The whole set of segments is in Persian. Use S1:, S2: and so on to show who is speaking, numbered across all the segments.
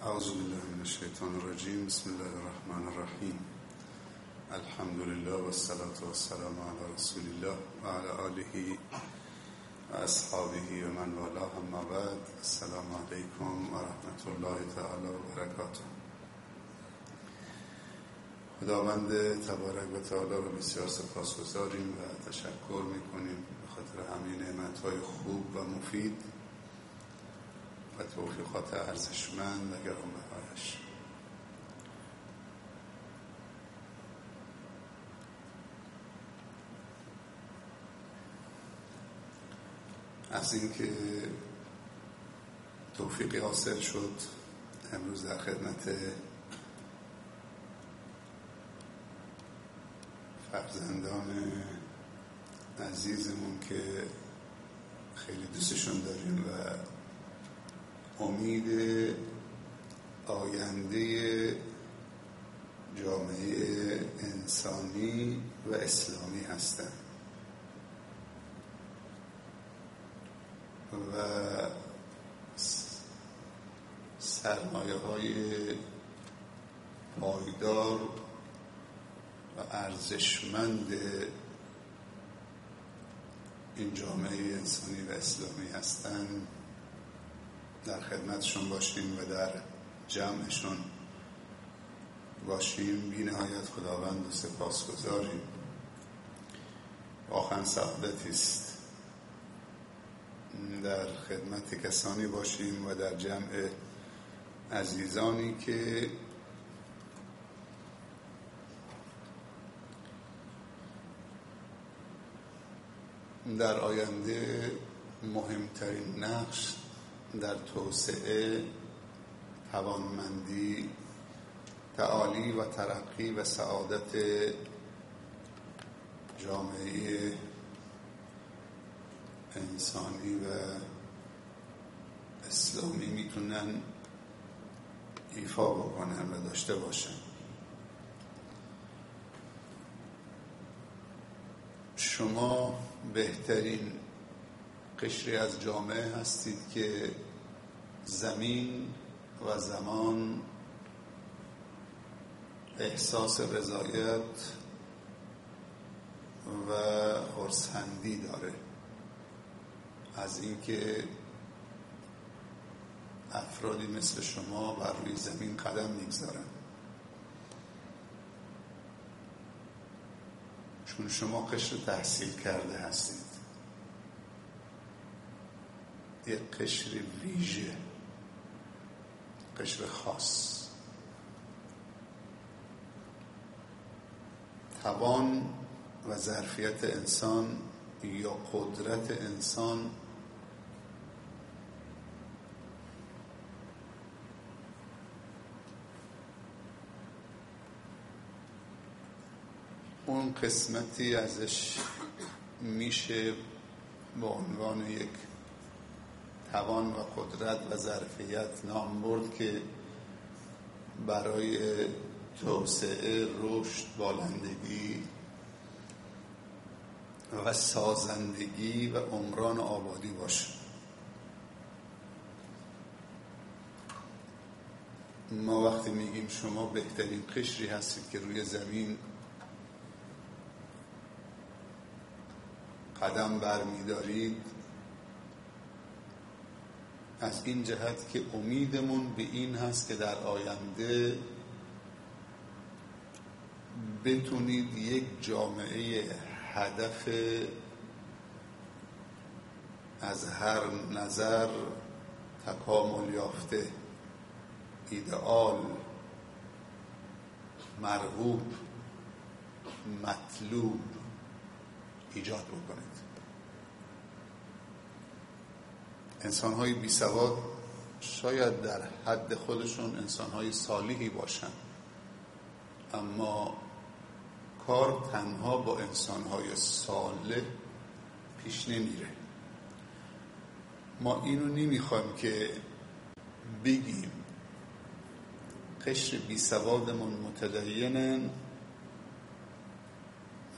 S1: أعوذ بالله من الشيطان الرجيم. بسم الله الرحمن الرحيم. الحمد لله والصلاة والسلام على رسول الله وعلى آله وأصحابه ومن والاه. أما بعد السلام عليكم ورحمة الله تعالى وبركاته. خداوند تبارک و تعالی رو بسیار سپاس گذاریم و تشکر می‌کنیم به خاطر همه نعمت های خوب و مفید. و توفیقات ارزشمند و گرانبهایش از اینکه توفیقی حاصل شد امروز در خدمت فرزندان عزیزمون که خیلی دوستشون داریم و امید آینده جامعه انسانی و اسلامی هستند. و سرمایه های پایدار و ارزشمند این جامعه انسانی و اسلامی هستند. در خدمتشون باشیم و در جمعشون باشیم. بی نهایت خداوند و سپاس گذاریم. واقعا در خدمت کسانی باشیم و در جمع عزیزانی که در آینده مهمترین نقش در توسعه توانمندی تعالی و ترقی و سعادت جامعه انسانی و اسلامی می‌تونن ایفا بکنن و داشته باشن. شما بهترین قشری از جامعه هستید که زمین و زمان احساس رضایت و خرسندی داره. از اینکه افرادی مثل شما بر روی زمین قدم می‌گذارن. چون شما قشر تحصیل کرده هستید. یک قشر ویژه قشر خاص. توان و ظرفیت انسان یا قدرت انسان اون قسمتی ازش میشه به عنوان یک توان و قدرت و ظرفیت نام برد که برای توسعه رشد بالندگی و سازندگی و عمران آبادی باشه. ما وقتی میگیم شما بهترین قشری هستید که روی زمین قدم بر میدارید از این جهت که امیدمون به این هست که در آینده بتونید یک جامعه هدف از هر نظر تکامل یافته ایدئال مرغوب مطلوب ایجاد بکنید. انسان های بی سواد شاید در حد خودشون انسان های صالحی باشن. اما کار تنها با انسان های صالح پیش نمیره. ما اینو نمی‌خوایم که بگیم قشر بی سوادمون متدینن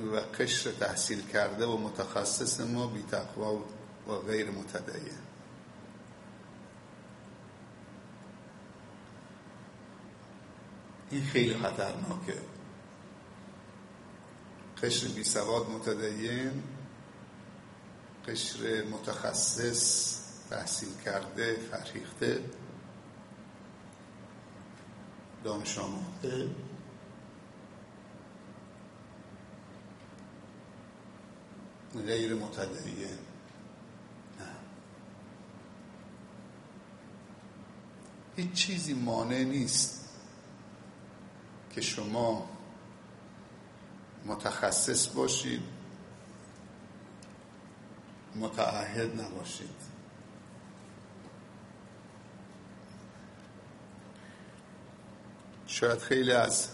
S1: و قشر تحصیل کرده و متخصص ما بی و غیر متدین. این خیلی خطرناکه. قشر بی سواد متدین قشر متخصص تحصیل کرده فرهیخته دانش آموخته غیر متدین. نه. هیچ چیزی مانع نیست. که شما متخصص باشید متعهد نباشید. شاید خیلی از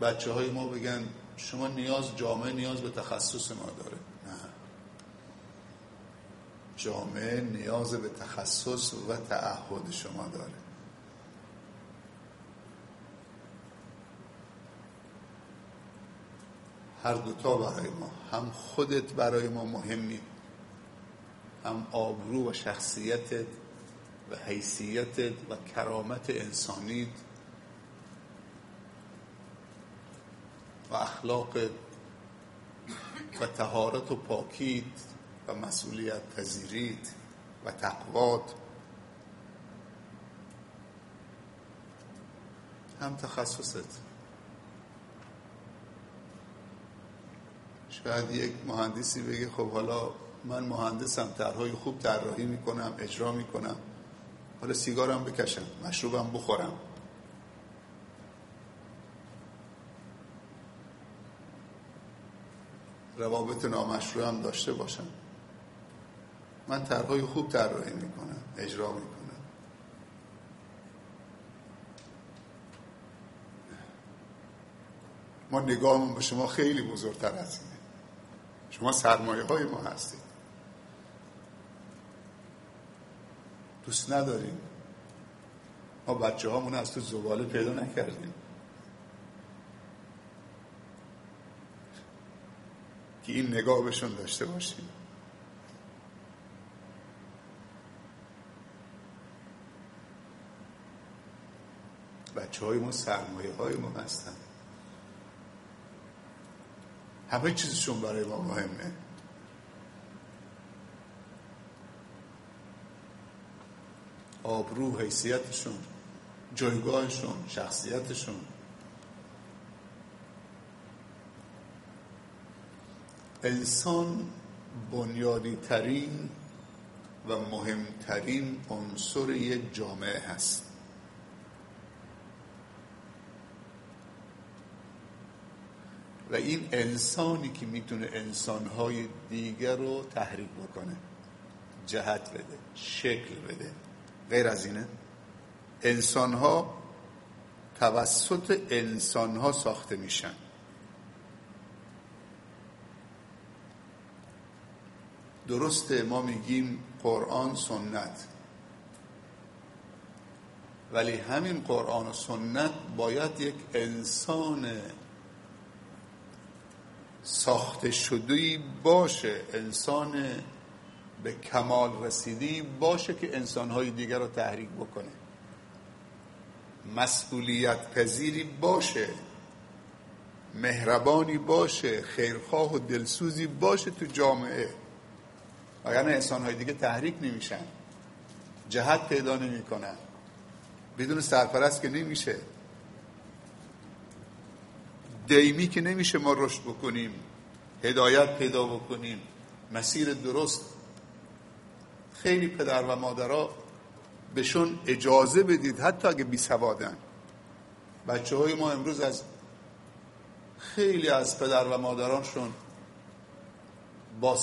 S1: بچه های ما بگن شما نیاز جامعه نیاز به تخصص ما داره. نه. جامعه نیاز به تخصص و تعهد شما داره. هر دوتا برای ما. هم خودت برای ما مهمی هم آبرو و شخصیتت و حیثیتت و کرامت انسانیت و اخلاقت و تهارت و پاکیت و مسئولیت پذیریت و تقوات. هم تخصصت. شاید یک مهندسی بگه خب حالا من مهندسم طرحهای خوب طراحی می‌کنم اجرا می‌کنم. حالا سیگارم بکشم مشروبم بخورم. روابط نامشروع هم داشته باشم. من طرحهای خوب طراحی می‌کنم اجرا می‌کنم. ما نگاهمون به شما خیلی بزرگتر از شما سرمایه های ما هستید. دوست نداریم. ما بچه هامون از تو زباله پیدا نکردیم. که این نگاه بهشون داشته باشیم. بچه های ما سرمایه های ما هستن. همه چیزشون برای ما مهمه. آبرو حیثیتشون جایگاهشون شخصیتشون. انسان بنیادی ترین و مهمترین عنصر یک جامعه هست. و این انسانی که می‌تونه انسانهای دیگر رو تحریک بکنه. جهت بده شکل بده. غیر از اینه انسانها توسط انسانها ساخته میشن. درسته ما میگیم قرآن سنت. ولی همین قرآن و سنت باید یک انسان ساخته شدهی باشه. انسان به کمال رسیدی باشه که انسانهای دیگر رو تحریک بکنه. مسئولیت پذیری باشه. مهربانی باشه. خیرخواه و دلسوزی باشه تو جامعه. وگرنه انسان های دیگه تحریک نمیشن. جهت پیدا نمی‌کنن. بدون سرپرست که نمیشه. دیمی که نمیشه ما رشد بکنیم هدایت پیدا بکنیم مسیر درست. خیلی پدر و مادرها بهشون اجازه بدید حتی اگه بی سوادن. بچه های ما امروز از خیلی از پدر و مادرانشون با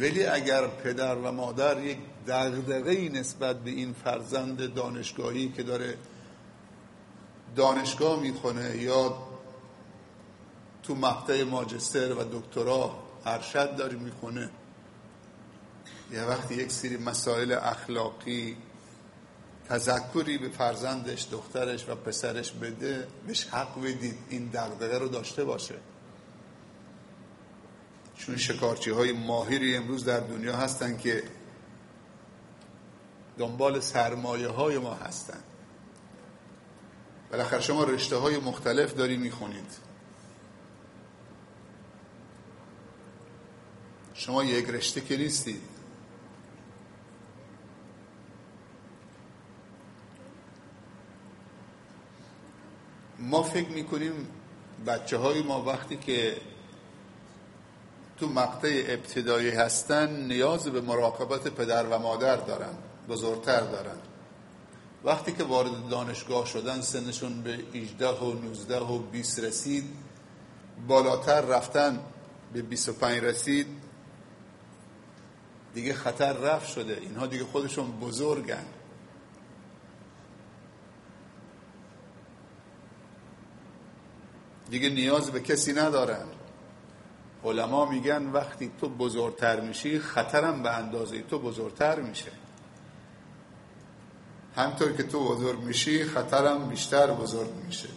S1: ولی اگر پدر و مادر یک دغدغه نسبت به این فرزند دانشگاهی که داره دانشگاه می‌خونه یا تو مقطع ماجستر و دکترا ارشد داره می‌خونه یه وقتی یک سری مسائل اخلاقی تذکری به فرزندش دخترش و پسرش بده بهش حق بدید این دغدغه رو داشته باشه. چون شکارچی های ماهری امروز در دنیا هستن که دنبال سرمایه های ما هستن. بالاخره شما رشته های مختلف داری می‌خونید. شما یک رشته که نیستید ما فکر می‌کنیم بچه های ما وقتی که تو مقطع ابتدایی هستن نیاز به مراقبت پدر و مادر دارن بزرگتر دارن. وقتی که وارد دانشگاه شدن سنشون به 18 و 19 و 20 رسید بالاتر رفتن به 25 رسید دیگه خطر رفت شده. اینها دیگه خودشون بزرگن. دیگه نیاز به کسی ندارن. علما میگن وقتی تو بزرگتر میشی خطرم به اندازه تو بزرگتر میشه. همطور که تو بزرگ میشی خطرم بیشتر بزرگ میشه.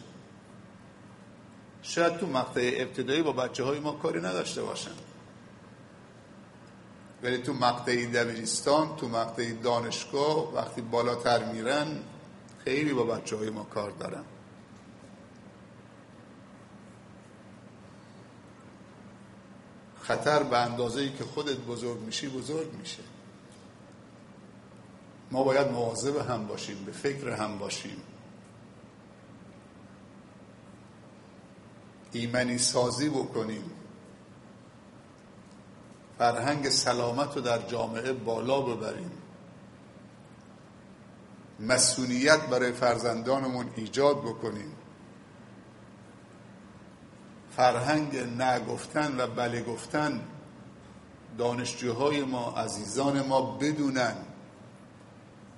S1: شاید تو مقطع ابتدایی با بچه های ما کاری نداشته باشن. ولی تو مقطع دبیرستان تو مقطع دانشگاه وقتی بالاتر میرن خیلی با بچه های ما کار دارن. خطر به اندازه ای که خودت بزرگ میشی بزرگ میشه. ما باید مواظب هم باشیم به فکر هم باشیم. ایمنی سازی بکنیم. فرهنگ سلامت رو در جامعه بالا ببریم. مسئولیت برای فرزندانمون ایجاد بکنیم. فرهنگ نگفتن و بله گفتن دانشجوهای ما عزیزان ما بدونن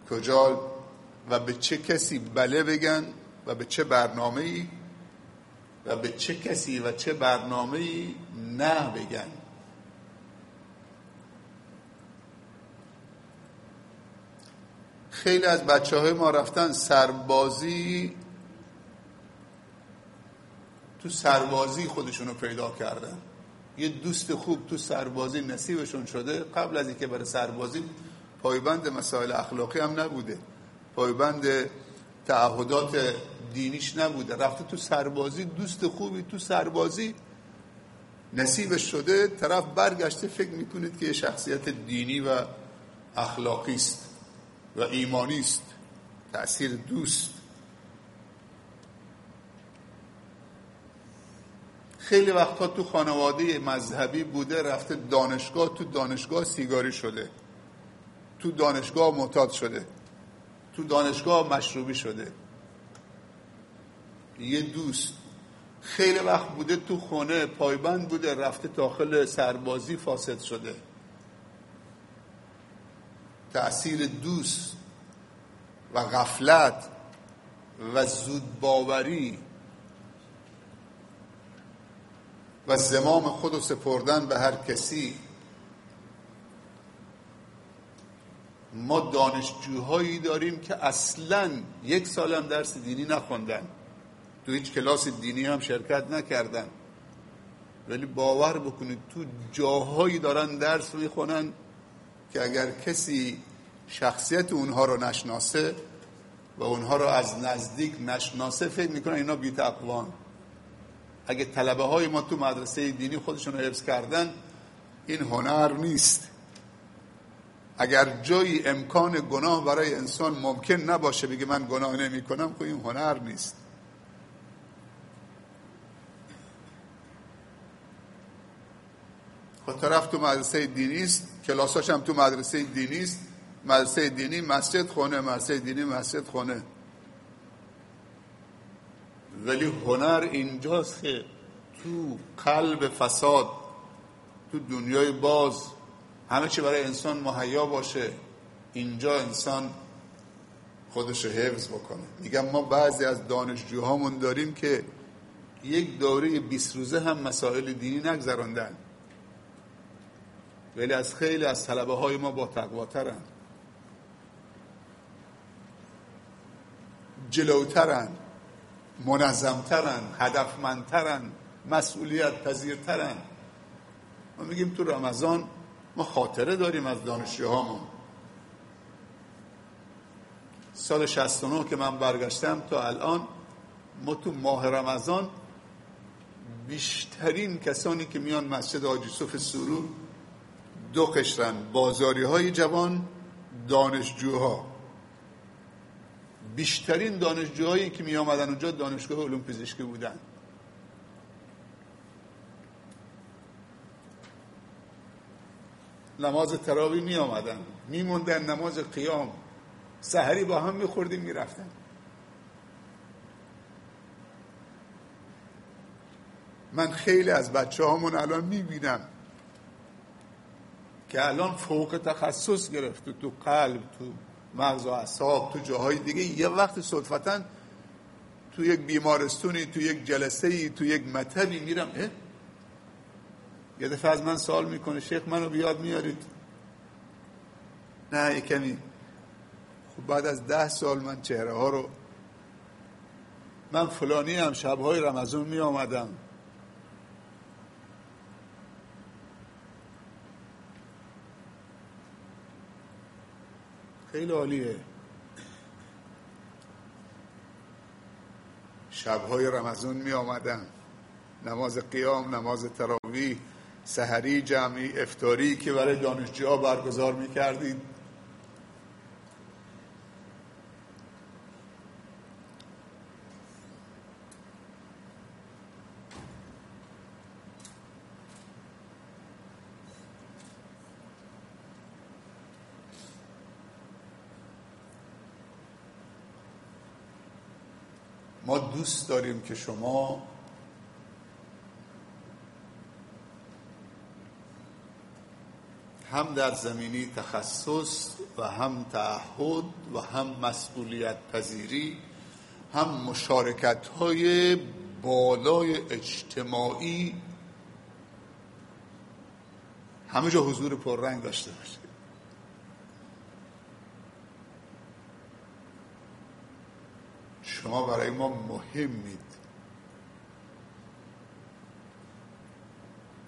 S1: کجا و به چه کسی بله بگن و به چه برنامه ای و به چه کسی و چه برنامه ای نه بگن. خیلی از بچه های ما رفتن سربازی تو سربازی خودشونو پیدا کردن. یه دوست خوب تو سربازی نصیبشون شده قبل از اینکه برای سربازی پایبند مسائل اخلاقی هم نبوده. پایبند تعهدات دینیش نبوده. رفته تو سربازی دوست خوبی تو سربازی نصیبش شده. طرف برگشته فکر می‌کنید که یه شخصیت دینی و اخلاقی است و ایمانی است. تأثیر دوست خیلی وقتا تو خانواده مذهبی بوده رفته دانشگاه تو دانشگاه سیگاری شده. تو دانشگاه معتاد شده. تو دانشگاه مشروبی شده. یه دوست. خیلی وقت بوده تو خونه پایبند بوده رفته داخل سربازی فاسد شده. تأثیر دوست و غفلت و زود و زمام خود و سپردن به هر کسی. ما دانشجوهایی داریم که اصلا یک سالم درس دینی نخوندن. تو هیچ کلاس دینی هم شرکت نکردن. ولی باور بکنید تو جاهایی دارن درس می‌خونن که اگر کسی شخصیت اونها رو نشناسه و اونها رو از نزدیک نشناسه فکر می‌کنن اینا بی تقوان اگه طلبه های ما تو مدرسه دینی خودشون رو حفظ کردن این هنر نیست. اگر جایی امکان گناه برای انسان ممکن نباشه بگه من گناه نمی کنم خب این هنر نیست. خب طرف تو مدرسه دینی است کلاساش هم تو مدرسه دینی است. مدرسه دینی مسجد خونه مدرسه دینی مسجد خونه ولی هنر اینجاست که تو قلب فساد تو دنیای باز همه چی برای انسان مهیا باشه اینجا انسان خودش رو حفظ بکنه. میگم ما بعضی از دانشجوهامون داریم که یک دوره 20 روزه هم مسائل دینی نگذراندن. ولی از خیلی از طلبه های ما با تقواترن. جلوترن. منظمترن هدفمندترن مسئولیت پذیرترن ما میگیم تو رمضان ما خاطره داریم از دانشجوهامون. سال 69 که من برگشتم تا الان ما تو ماه رمضان بیشترین کسانی که میان مسجد آج یوسف سرو دو قشرن بازاری های جوان دانشجوها. بیشترین دانشجوهایی که می آمدن اونجا دانشگاه علوم پزشکی بودن. نماز تراوی می آمدن. می موندن نماز قیام. سحری با هم می خوردیم می رفتن. من خیلی از بچه هامون الان می بینم که الان فوق تخصص گرفت تو قلب تو مغز و اعصاب تو جاهای دیگه. یه وقت صدفتا تو یک بیمارستونی تو یک جلسه ای تو یک مطبی میرم. اه؟ یه دفعه از من سوال می‌کنه شیخ منو بیاد میارید؟ نه کمی. خب بعد از ده سال من چهره ها رو من فلانی هم شبهای رمضان می آمدم خیلی عالیه. شبهای رمضان می آمدن. نماز قیام نماز تراویح سحری جمعی افتاری که برای دانشجوها برگزار می کردید ما دوست داریم که شما هم در زمینی تخصص و هم تعهد و هم مسئولیت پذیری هم مشارکت های بالای اجتماعی همه جا حضور پررنگ داشته باشید. شما برای ما مهمید.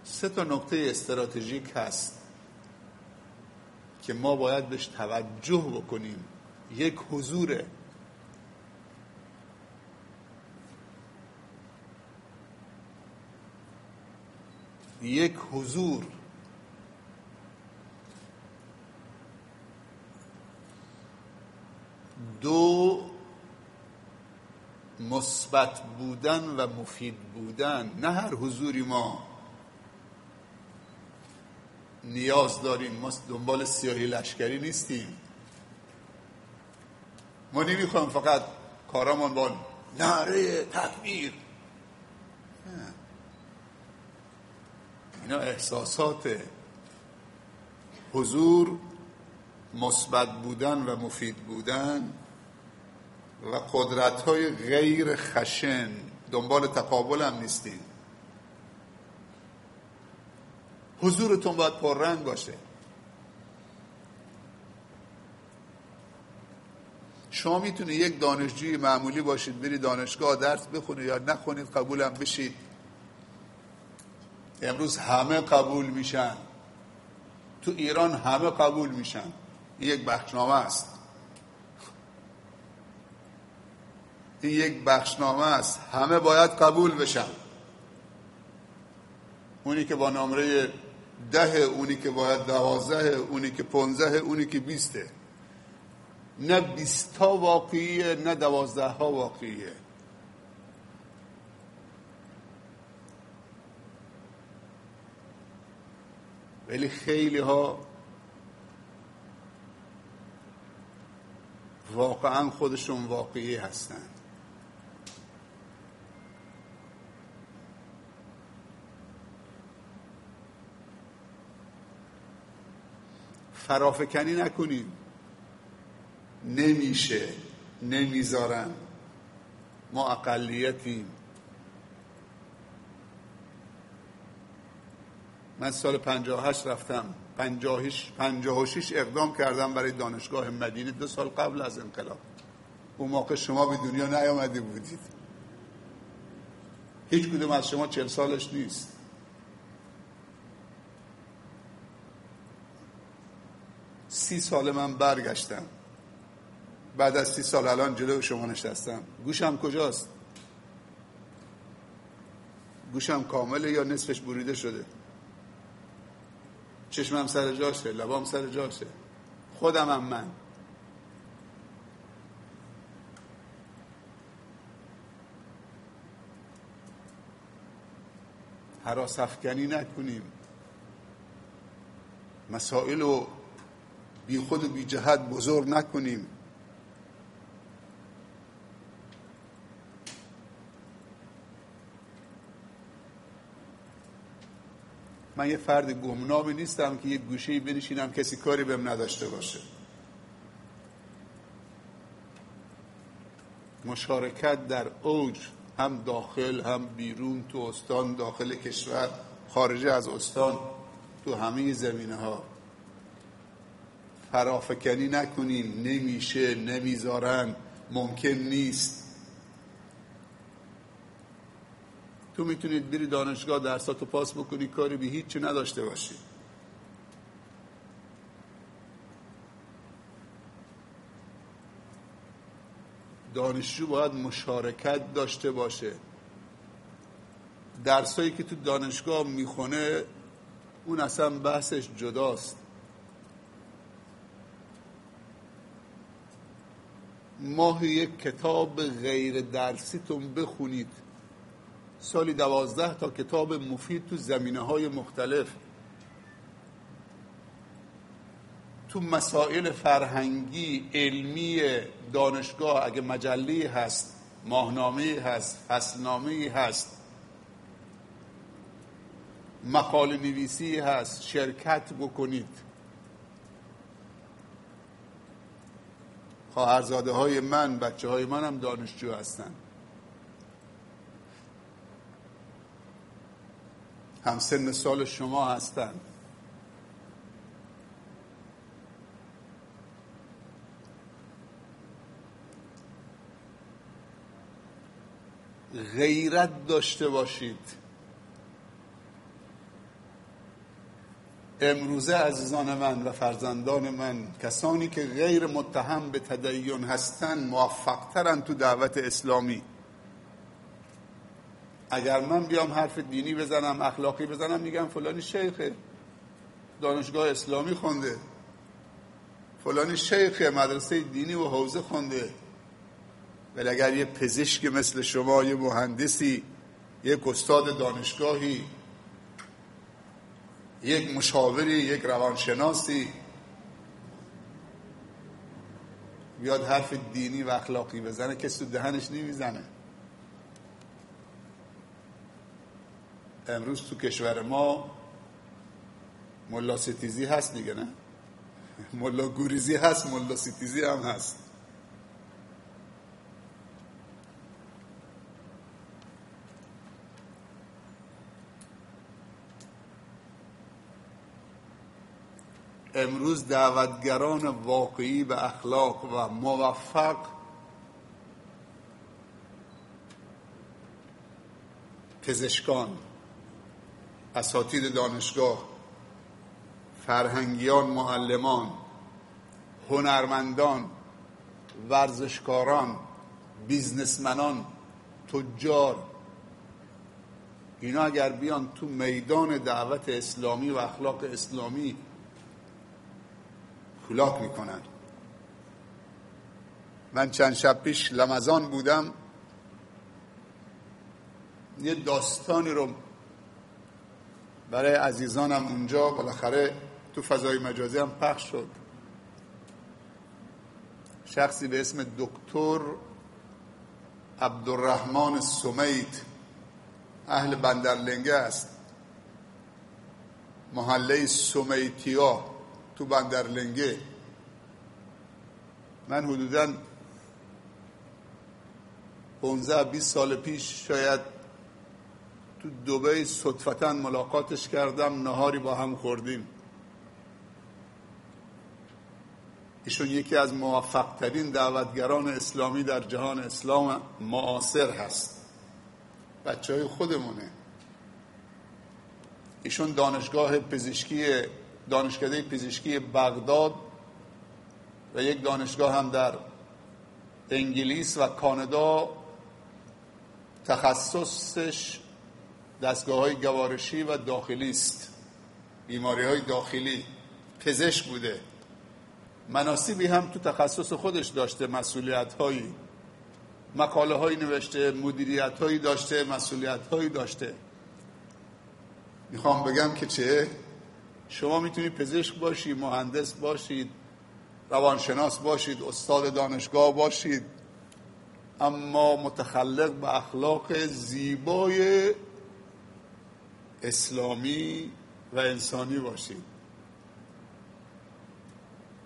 S1: سه تا نکته استراتژیک هست که ما باید بهش توجه بکنیم. یک حضور یک حضور. دو مثبت بودن و مفید بودن نه هر حضوری ما نیاز داریم. ما دنبال سیاهی لشکری نیستیم. ما نمی‌خوایم فقط کارامون با نعره تکبیر. اینا احساسات حضور مثبت بودن و مفید بودن. و قدرت های غیر خشن. دنبال تقابل هم نیستیم. حضورتون باید پررنگ باشه. شما می‌تونید یک دانشجوی معمولی باشید بری دانشگاه درس بخونید یا نخونید قبولم بشید. امروز همه قبول میشن. تو ایران همه قبول میشن. یک بخشنامه است. این یک بخشنامه است همه باید قبول بشن. اونی که با نمره ده اونی که باید دوازده اونی که پونزه اونی که بیسته. نه بیستا واقعیه نه دوازده ها واقعیه. ولی خیلی ها واقعا خودشون واقعی هستن. فرافکنی نکنید نمیشه. نمی‌ذارن. ما اقلیتیم. من سال 58 رفتم. 56 اقدام کردم برای دانشگاه مدینه دو سال قبل از انقلاب. اون موقع شما به دنیا نیامده بودید. هیچ کدوم از شما چل سالش نیست. سی سال من برگشتم. بعد از سی سال الان جلو شما نشستم. گوشم کجاست؟ گوشم کامله یا نصفش بریده شده؟ چشمم سر جاشه لبام سر جاشه. خودمم من. حراس افکنی نکنیم. مسائل رو بی خود و بی جهت بزرگ نکنیم. من یه فرد گمنامی نیستم که یه گوشه بنشینم کسی کاری بهم نداشته باشه. مشارکت در اوج هم داخل هم بیرون تو استان داخل کشور خارج از استان تو همه زمینه ها فرافکنی نکنین نمیشه نمی‌ذارن ممکن نیست. تو می‌تونید بری دانشگاه درساتو پاس بکنی کاری به هیچی نداشته باشی. دانشجو باید مشارکت داشته باشه. درسایی که تو دانشگاه می‌خونه اون اصلا بحثش جداست. ماهی یک کتاب غیر درسیتون بخونید. سالی دوازده تا کتاب مفید تو زمینه های مختلف. تو مسائل فرهنگی علمی دانشگاه اگه مجله هست ماهنامه هست فصلنامه هست مقاله نویسی هست شرکت بکنید. خواهرزاده های من بچه های من هم دانشجو هستن. هم سن سال شما هستن. غیرت داشته باشید. امروزه عزیزان من و فرزندان من کسانی که غیر متهم به تدین هستند موفقترن تو دعوت اسلامی. اگر من بیام حرف دینی بزنم اخلاقی بزنم میگم فلانی شیخ دانشگاه اسلامی خونده. فلانی شیخ مدرسه دینی و حوزه خونده. ولی اگر یه پزشک مثل شما یه مهندسی یک استاد دانشگاهی یک مشاوری یک روانشناسی. بیاد حرف دینی و اخلاقی بزنه کسی تو دهنش نمی‌زنه. امروز تو کشور ما ملا ستیزی هست دیگه نه؟ ملا گوریزی هست ملا ستیزی هم هست. امروز دعوتگران واقعی به اخلاق و موفق پزشکان اساتید دانشگاه فرهنگیان معلمان هنرمندان ورزشکاران بیزنسمنان تجار اینا اگر بیان تو میدان دعوت اسلامی و اخلاق اسلامی کولاک می‌کنن من چند شب پیش لمزان بودم. یه داستانی رو برای عزیزانم اونجا بالاخره تو فضای مجازی هم پخش شد. شخصی به اسم دکتر عبدالرحمن سمیت اهل بندرلنگه است. محله سمیتیا. تو بندرلنگه. من حدودا 15 20 سال پیش شاید تو دوبه صدفتا ملاقاتش کردم نهاری با هم خوردیم. ایشون یکی از موفقترین دعوتگران اسلامی در جهان اسلام معاصر هست. بچه های خودمونه. ایشون دانشگاه پزشکی دانشکده پزشکی بغداد و یک دانشگاه هم در انگلیس و کانادا تخصصش دستگاه های گوارشی و داخلی است. بیماری های داخلی. پزشک بوده. مناسبی هم تو تخصص خودش داشته مسئولیت هایی مقاله هایی نوشته مدیریت هایی داشته مسئولیت هایی داشته. می‌خوام بگم که چه شما می‌تونید پزشک باشید مهندس باشید روانشناس باشید استاد دانشگاه باشید. اما متخلق به اخلاق زیبای اسلامی و انسانی باشید.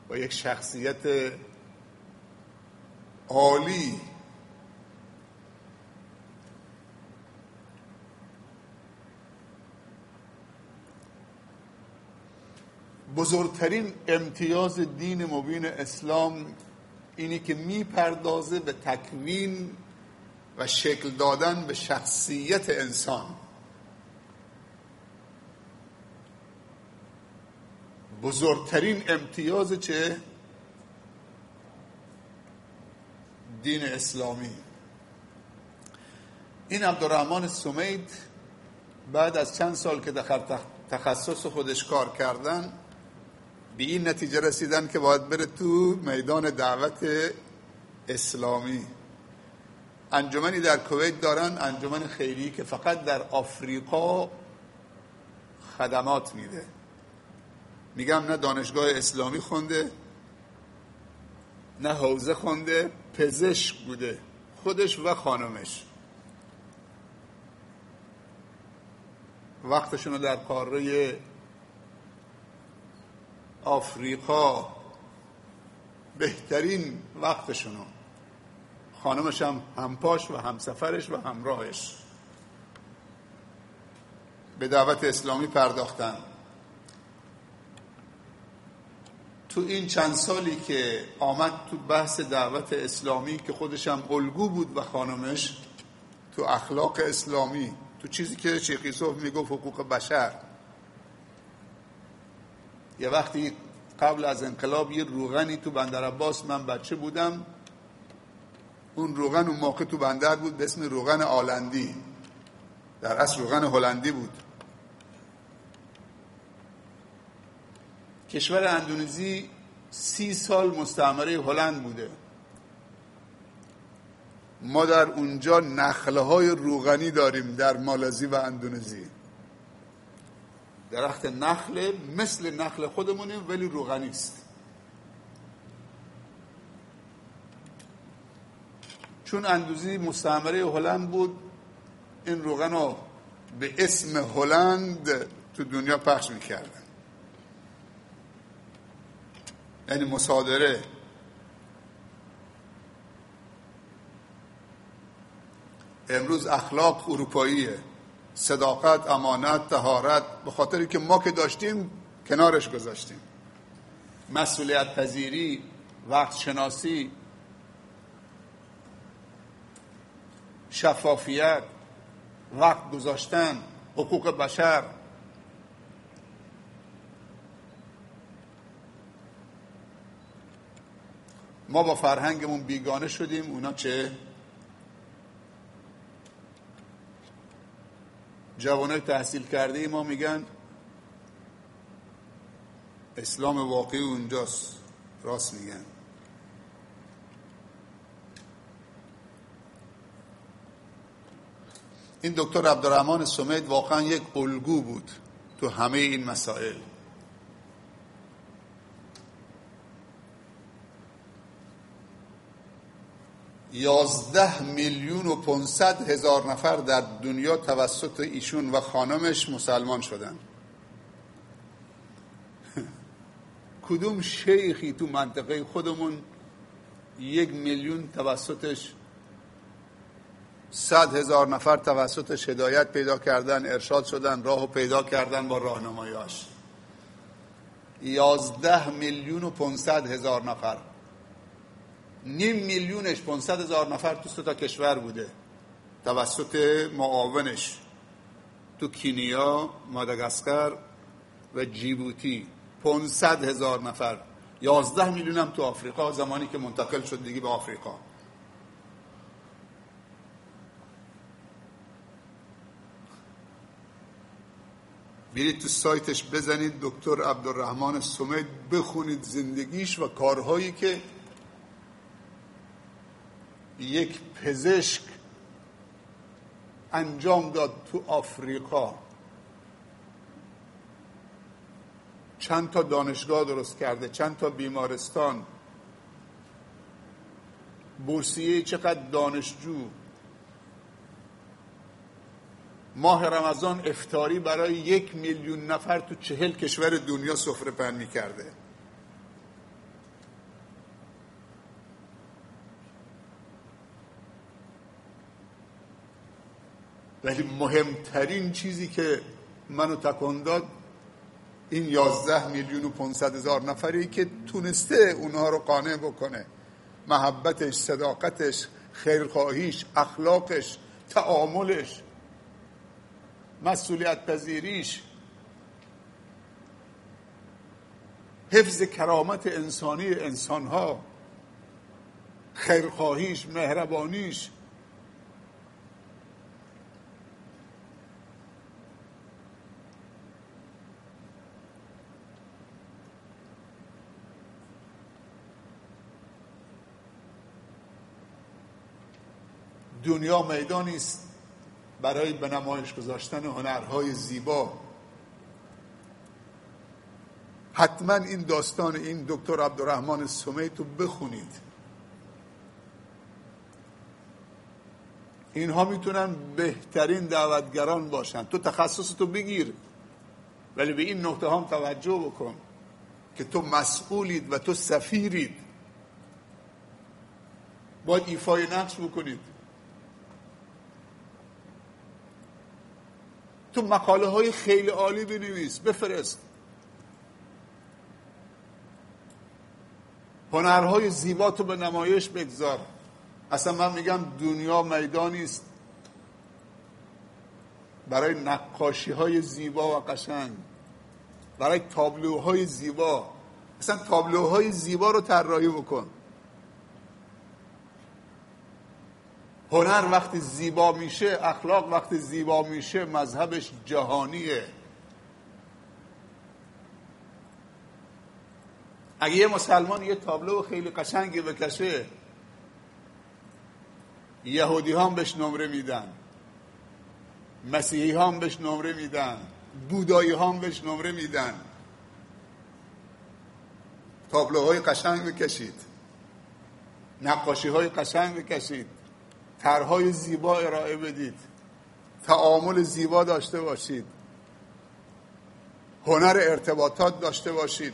S1: با یک شخصیت عالی بزرگترین امتیاز دین مبین اسلام اینی که می‌پردازه به تکوین و شکل دادن به شخصیت انسان بزرگترین امتیاز چه؟ دین اسلامی این عبدالرحمن سمید بعد از چند سال که در تخصص خودش کار کردن به این نتیجه رسیدن که باید بره تو میدان دعوت اسلامی. انجمنی در کویت دارن انجمن خیری که فقط در آفریقا خدمات میده. میگم نه دانشگاه اسلامی خونده نه حوزه خونده پزشک بوده خودش و خانمش. وقتشون رو در قاره آفریقا بهترین وقتشونو. خانمش هم همپاش و همسفرش و همراهش. به دعوت اسلامی پرداختن. تو این چند سالی که آمد تو بحث دعوت اسلامی که خودش هم الگو بود و خانمش تو اخلاق اسلامی تو چیزی که شیخ یوسف می‌گفت حقوق بشر یه وقتی قبل از انقلاب یه روغنی تو بندر عباس من بچه بودم اون روغن اون موقع تو بندر بود به اسم روغن آلندی. در اصل روغن هلندی بود. کشور اندونزی سی سال مستعمره هلند بوده. ما در اونجا نخله های روغنی داریم در مالزی و اندونزی. درخت نخل مثل نخل خودمونه ولی روغنی است. چون اندوزی مستعمره هلند بود این روغن رو به اسم هلند تو دنیا پخش می‌کردن. یعنی مصادره. امروز اخلاق اروپاییه. صداقت امانت تهارت به خاطری که ما که داشتیم کنارش گذاشتیم. مسئولیت پذیری وقت شناسی شفافیت وقت گذاشتن حقوق بشر. ما با فرهنگمون بیگانه شدیم. اونا چه؟ جوانای تحصیل کرده ما میگن اسلام واقعی اونجاست. راست میگن. این دکتر عبدالرحمن سمید واقعا یک الگو بود تو همه این مسائل. یازده میلیون و پونصد هزار نفر در دنیا توسط ایشون و خانمش مسلمان شدن. کدوم شیخی تو منطقه خودمون یک میلیون توسطش صد هزار نفر توسطش هدایت پیدا کردن ارشاد شدن راهو پیدا کردن با راهنماییاش یازده میلیون و پونصد هزار نفر. نیم میلیونش 500 هزار نفر تو تا کشور بوده. توسط معاونش تو کینیا ماداگاسکر و جیبوتی. 500 هزار نفر. یازده میلیون هم تو آفریقا زمانی که منتقل شد دیگه به آفریقا. برید تو سایتش بزنید دکتر عبدالرحمن سمید بخونید زندگیش و کارهایی که یک پزشک انجام داد تو آفریقا. چند تا دانشگاه درست کرده چند تا بیمارستان. بورسیه چقدر دانشجو. ماه رمضان افتاری برای یک میلیون نفر تو چهل کشور دنیا سفره پهن می‌کرده. ولی مهمترین چیزی که منو تکان داد این یازده میلیون و پونصد هزار نفری که تونسته اونها رو قانع بکنه. محبتش صداقتش خیرخواهیش اخلاقش تعاملش مسئولیت پذیریش. حفظ کرامت انسانی انسانها خیرخواهیش مهربانیش دنیا میدانی است برای به نمایش گذاشتن هنرهای زیبا. حتما این داستان این دکتر عبدالرحمن سمیت رو بخونید. اینها می‌تونن بهترین دعوتگران باشن. تو تخصص تو بگیر. ولی به این نقطه هم توجه بکن که تو مسئولید و تو سفیرید. باید ایفای نقش بکنید. تو مقاله های خیلی عالی بنویس بفرست. هنرهای زیبا تو به نمایش بگذار. اصلا من میگم دنیا میدانی است برای نقاشی های زیبا و قشنگ. برای تابلوهای زیبا. اصلا تابلوهای زیبا رو طراحی بکن. هنر وقتی زیبا میشه اخلاق وقتی زیبا میشه مذهبش جهانیه. اگه یه مسلمان یه تابلو خیلی قشنگی بکشه یهودی هم بهش نمره میدن مسیحی هم بهش نمره میدن بودایی هم بهش نمره میدن. تابلوهای قشنگ بکشید. نقاشی های قشنگ بکشید. طرحهای زیبا ارائه بدید. تعامل زیبا داشته باشید. هنر ارتباطات داشته باشید.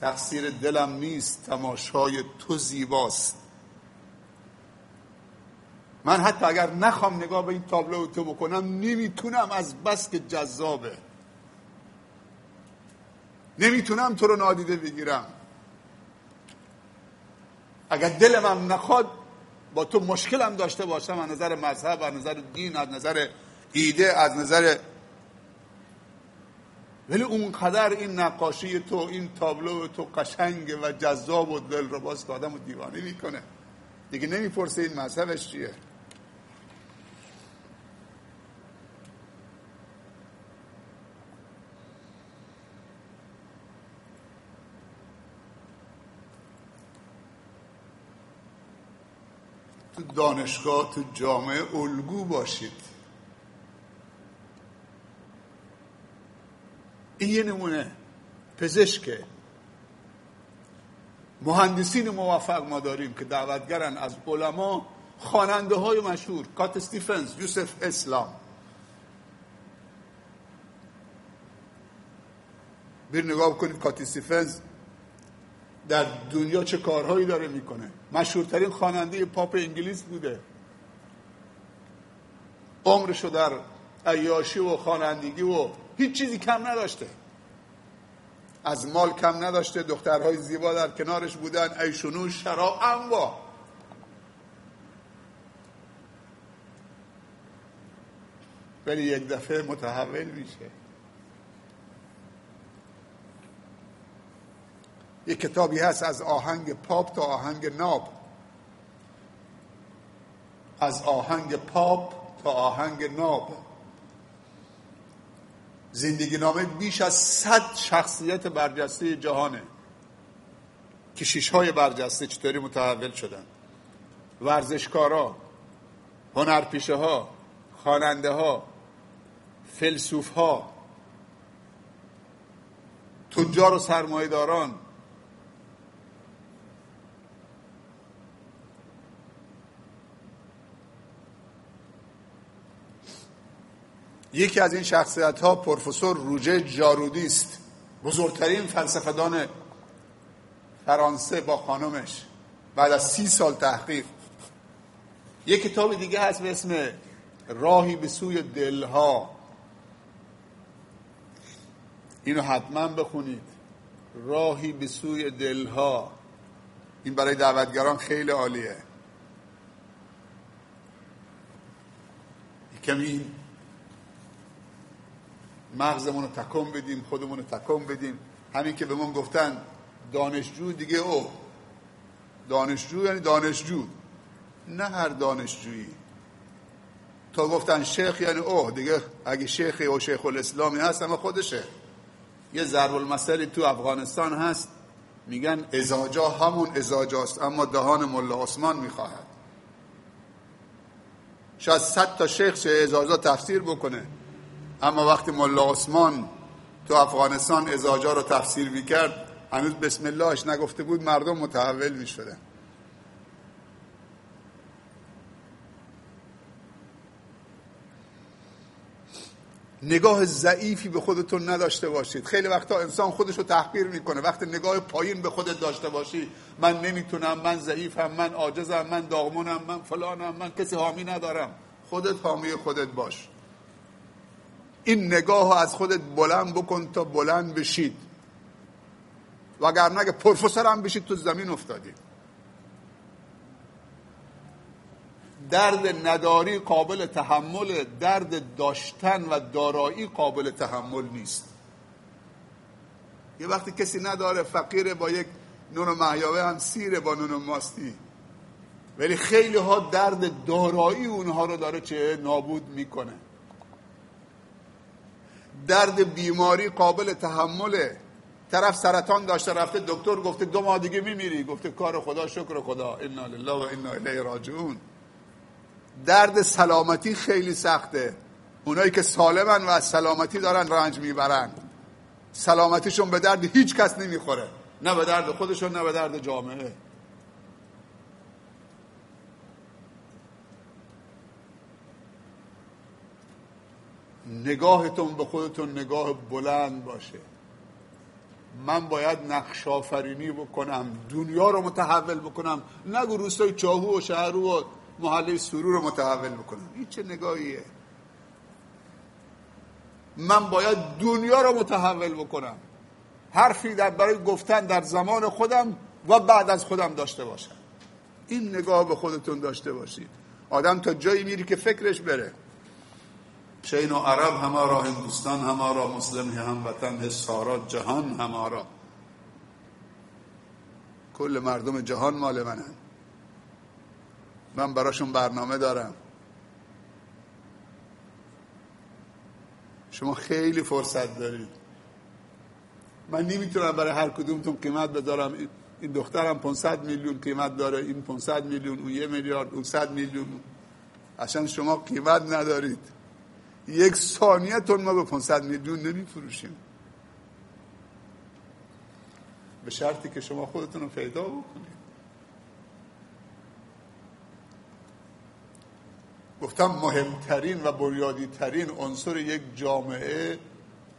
S1: تقصیر دلم نیست تماشای تو زیباست. من حتی اگر نخوام نگاه به این تابلو تو بکنم نمی‌تونم از بس که جذابه. نمی‌تونم تو رو نادیده بگیرم. اگر دل من نخواد با تو مشکلم داشته باشم از نظر مذهب از نظر دین از نظر ایده از نظر ولی اونقدر این نقاشی تو این تابلو تو قشنگ و جذاب و دل رو باز که آدم دیوانه می‌کنه. دیگه نمی‌پرسه این مذهبش چیه. دانشگاه تو جامعه الگو باشید. این یه نمونه پزشکه. مهندسین موفق ما داریم که دعوتگرن از علما خواننده های مشهور کات استیفنز یوسف اسلام. بیر نگاه کنید کات استیفنز. در دنیا چه کارهایی داره می‌کنه. مشهورترین خواننده پاپ انگلیس بوده. عمرشو در عیاشی و خوانندگی و هیچ چیزی کم نداشته. از مال کم نداشته. دخترهای زیبا در کنارش بودن. ایشونو شراب انوا ولی یک دفعه متحول میشه. یک کتابی هست از آهنگ پاپ تا آهنگ ناب. از آهنگ پاپ تا آهنگ ناب. زندگی نامه بیش از صد شخصیت برجسته جهانه. کشیش های برجسته چطوری متحول شدن؟ ورزشکارا هنرپیشه ها خواننده ها فلسوف ها تجار و سرمایداران یکی از این شخصیت ها پروفسور روژه جارودی است. بزرگترین فلسفهدان فرانسه با خانمش. بعد از سی سال تحقیق. یک کتاب دیگه هست به اسم راهی به سوی دلها. اینو حتما بخونید. راهی به سوی دلها. این برای دعوتگران خیلی عالیه. کمی مغزمون رو تکم بدیم خودمون رو تکم بدیم. همین که به من گفتن دانشجو دیگه او دانشجو یعنی دانشجو. نه هر دانشجویی. تا گفتن شیخ یعنی اوه. دیگه اگه شیخی و شیخ الاسلامی هست اما خودشه یه ضرب المثلی تو افغانستان هست. میگن ازاجا همون ازاجاست اما دهان ملا عثمان می‌خواهد. شاید صد تا شیخ چه ازاجا تفسیر بکنه. اما وقتی ملا عثمان تو افغانستان ازاجا رو تفسیر می‌کرد هنوز بسم اللهش نگفته بود مردم متحول می‌شدن. نگاه ضعیفی به خودتون نداشته باشید. خیلی وقتا انسان خودش رو تحقیر می‌کنه. وقتی نگاه پایین به خودت داشته باشی من نمی‌تونم من ضعیفم من عاجزم من داغمونم من فلانم من کسی حامی ندارم. خودت حامی خودت باش. این نگاه از خودت بلند بکن تا بلند بشید. وگرنه اگه پروفسور هم بشید تو زمین افتادی. درد نداری قابل تحمل درد داشتن و دارایی قابل تحمل نیست. یه وقتی کسی نداره فقیر با یک نون و محیاوه هم سیره با نون ماستی. ولی خیلی ها درد دارایی اونها رو داره چه نابود می‌کنه. درد بیماری قابل تحمله طرف سرطان داشته رفته دکتر گفته دو ماه دیگه میمیری. گفته کار خدا شکر خدا. انا لله و انا الیه راجعون. درد سلامتی خیلی سخته. اونایی که سالمن و از سلامتی دارن رنج می‌برن. سلامتیشون به درد هیچ کس نمی‌خوره. نه به درد خودشون نه به درد جامعه. نگاهتون به خودتون نگاه بلند باشه. من باید نقش آفرینی بکنم دنیا رو متحول بکنم. نگو روستای چاهو و شهرو و محله سرور رو متحول بکنم. این چه نگاهیه؟ من باید دنیا رو متحول بکنم. حرفی در برای گفتن در زمان خودم و بعد از خودم داشته باشم. این نگاه به خودتون داشته باشید. آدم تا جایی میری که فکرش بره. شین و عرب همارا هندوستان همارا مسلم هم وطن سارا جهان همارا کل مردم جهان مال منن من براشون برنامه دارم. شما خیلی فرصت دارید. من نمی‌تونم برای هر کدومتون قیمت بذارم. این دخترم 500 میلیون قیمت داره این 500 میلیون اون یه میلیارد اون 100 میلیون. اصلا شما قیمت ندارید. یک ثانیه تون ما به 500 میلیون نمیفروشیم. به شرطی که شما خودتون رو پیدا بکنید. گفتم مهمترین و بنیادیترین عنصر یک جامعه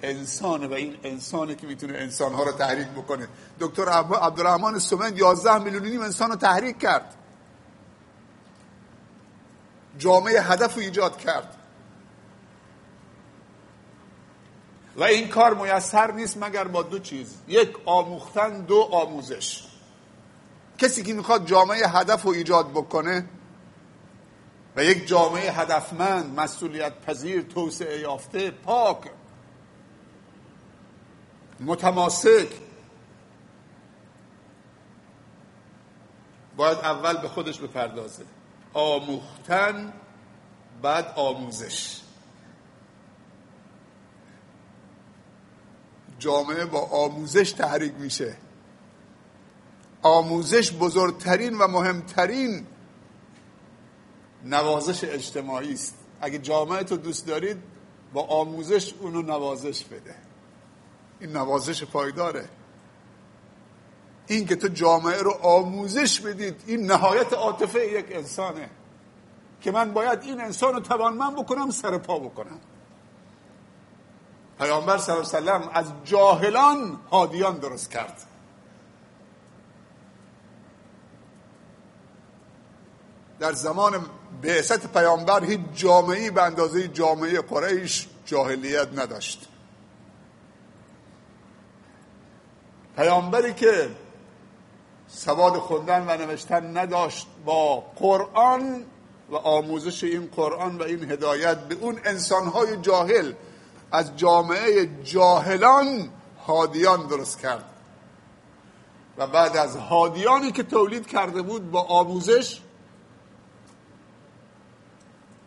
S1: انسانه و این انسانه که می‌تونه انسانها رو تحریک بکنه. دکتر عبدالرحمن سومن 11 میلیون نیم انسان رو تحریک کرد. جامعه هدف رو ایجاد کرد. و این کار میسر نیست مگر با دو چیز. یک آموختن دو آموزش. کسی که می‌خواد جامعه هدف رو ایجاد بکنه و یک جامعه هدفمند مسئولیت پذیر توسعه یافته پاک متماسک باید اول به خودش بپردازه. آموختن بعد آموزش. جامعه با آموزش تحریک میشه. آموزش بزرگترین و مهمترین نوازش اجتماعی است. اگه جامعه تو دوست دارید با آموزش اونو نوازش بده. این نوازش پایداره. این که تو جامعه رو آموزش بدید این نهایت عاطفه یک انسانه. که من باید این انسان رو توانمند بکنم سر پا بکنم. پیامبر صلی الله علیه وسلم از جاهلان هادیان درست کرد. در زمان بعثت پیامبر هیچ جامعه به اندازه جامعه قریش جاهلیت نداشت. پیامبری که سواد خوندن و نوشتن نداشت با قرآن و آموزش این قرآن و این هدایت به اون انسانهای جاهل از جامعه جاهلان هادیان درست کرد. و بعد از هادیانی که تولید کرده بود با آموزش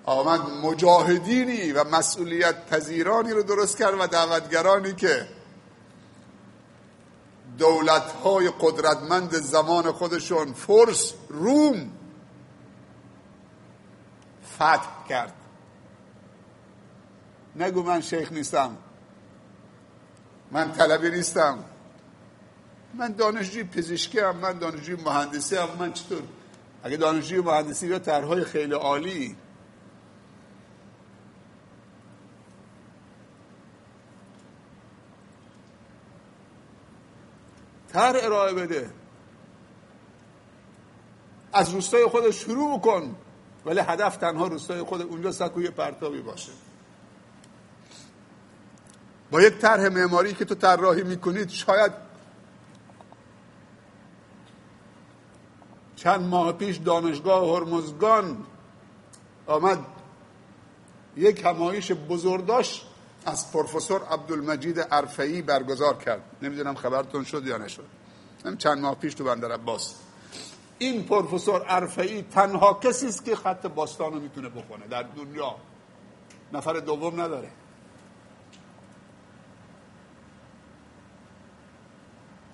S1: آمد مجاهدینی و مسئولیت پذیرانی رو درست کرد و دعوتگرانی که دولت های قدرتمند زمان خودشون فرس روم فتح کرد. نگو من شیخ نیستم. من طلبی نیستم. من دانشجوی پزشکی هم من دانشجوی مهندسی هم من چطور؟ اگه دانشجوی مهندسی یا طرحهای خیلی عالی. تر ارائه بده. از روستای خود شروع بکن ولی هدف تنها روستای خود اونجا سکوی پرتابی باشه. با یک طرح معماری که تو طراحی می‌کنید شاید چند ماه پیش دانشگاه هرمزگان آمد. یک همایش بزرگداشت از پروفسور عبدالمجید عرفعی برگزار کرد. نمی‌دونم خبرتون شد یا نشد. چند ماه پیش تو بندر عباس. این پروفسور عرفعی تنها کسی است که خط باستان رو می‌تونه بکنه در دنیا. نفر دوم نداره.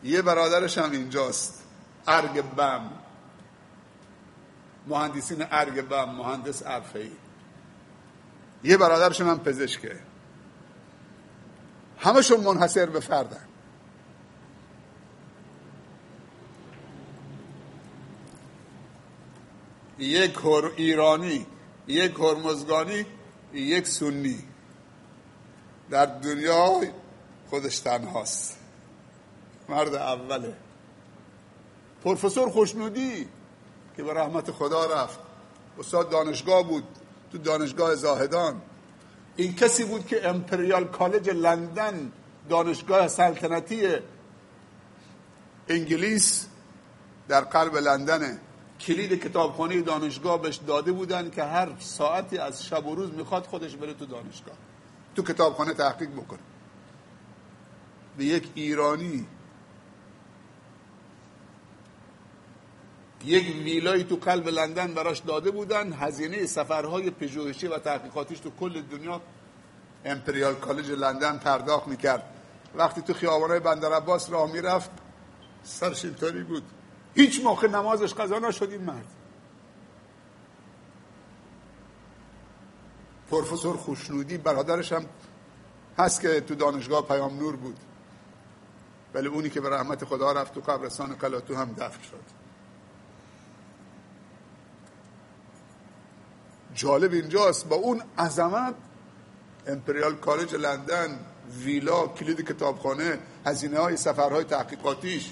S1: یه برادرش هم اینجاست. ارگ بم. مهندسین ارگ بم مهندس عرفعی یه برادرش هم پزشکه. همشون منحصر به فردن. یک ایرانی یک هرمزگانی یک سنی. در دنیا خودش تنهاست. مرد اوله. پروفسور خوشنودی که به رحمت خدا رفت. استاد دانشگاه بود تو دانشگاه زاهدان. این کسی بود که امپریال کالج لندن دانشگاه سلطنتی انگلیس در قلب لندنه. کلید کتابخانه دانشگاه بهش داده بودن که هر ساعتی از شب و روز می‌خواد خودش بره تو دانشگاه. تو کتابخانه تحقیق بکنه. به یک ایرانی یک ویلای تو قلب لندن براش داده بودن. هزینه سفرهای پژوهشی و تحقیقاتیش تو کل دنیا. امپریال کالج لندن پرداخت می‌کرد. وقتی تو خیابانای بندر عباس راه می‌رفت سرش اینطوری بود. هیچ موقع نمازش قضا نشد این مرد. پروفسور خوشنودی برادرش هم هست که تو دانشگاه پیام نور بود. ولی اونی که به رحمت خدا رفت تو قبرستان قلاتو هم دفن شد. جالب اینجاست. با اون عظمت امپریال کالج لندن ویلا کلید کتابخانه هزینه های سفرهای تحقیقاتیش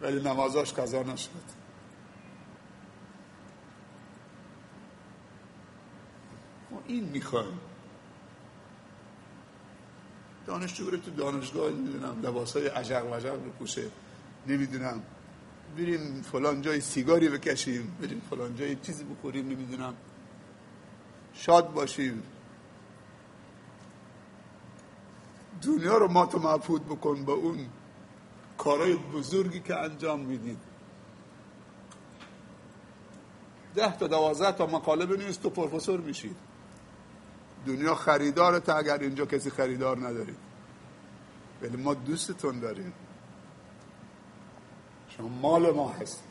S1: ولی نمازاش قضا نشد. ما این می‌خوایم. دانشجو بره تو دانشگاه نمی‌دونم لباس های عجق وجق بپوشه نمی‌دونم. بریم فلان جای سیگاری بکشیم بریم فلان جای چیزی بخوریم نمی‌دونم. شاد باشیم. دنیا رو ما تو مفهود بکن با اون کارهای بزرگی که انجام می‌دید ده تا دوازده تا مقاله بنویس تو پروفسور میشید دنیا خریداره تا اگر اینجا کسی خریدار ندارید ولی ما دوستتون داریم. شما مال ما هستید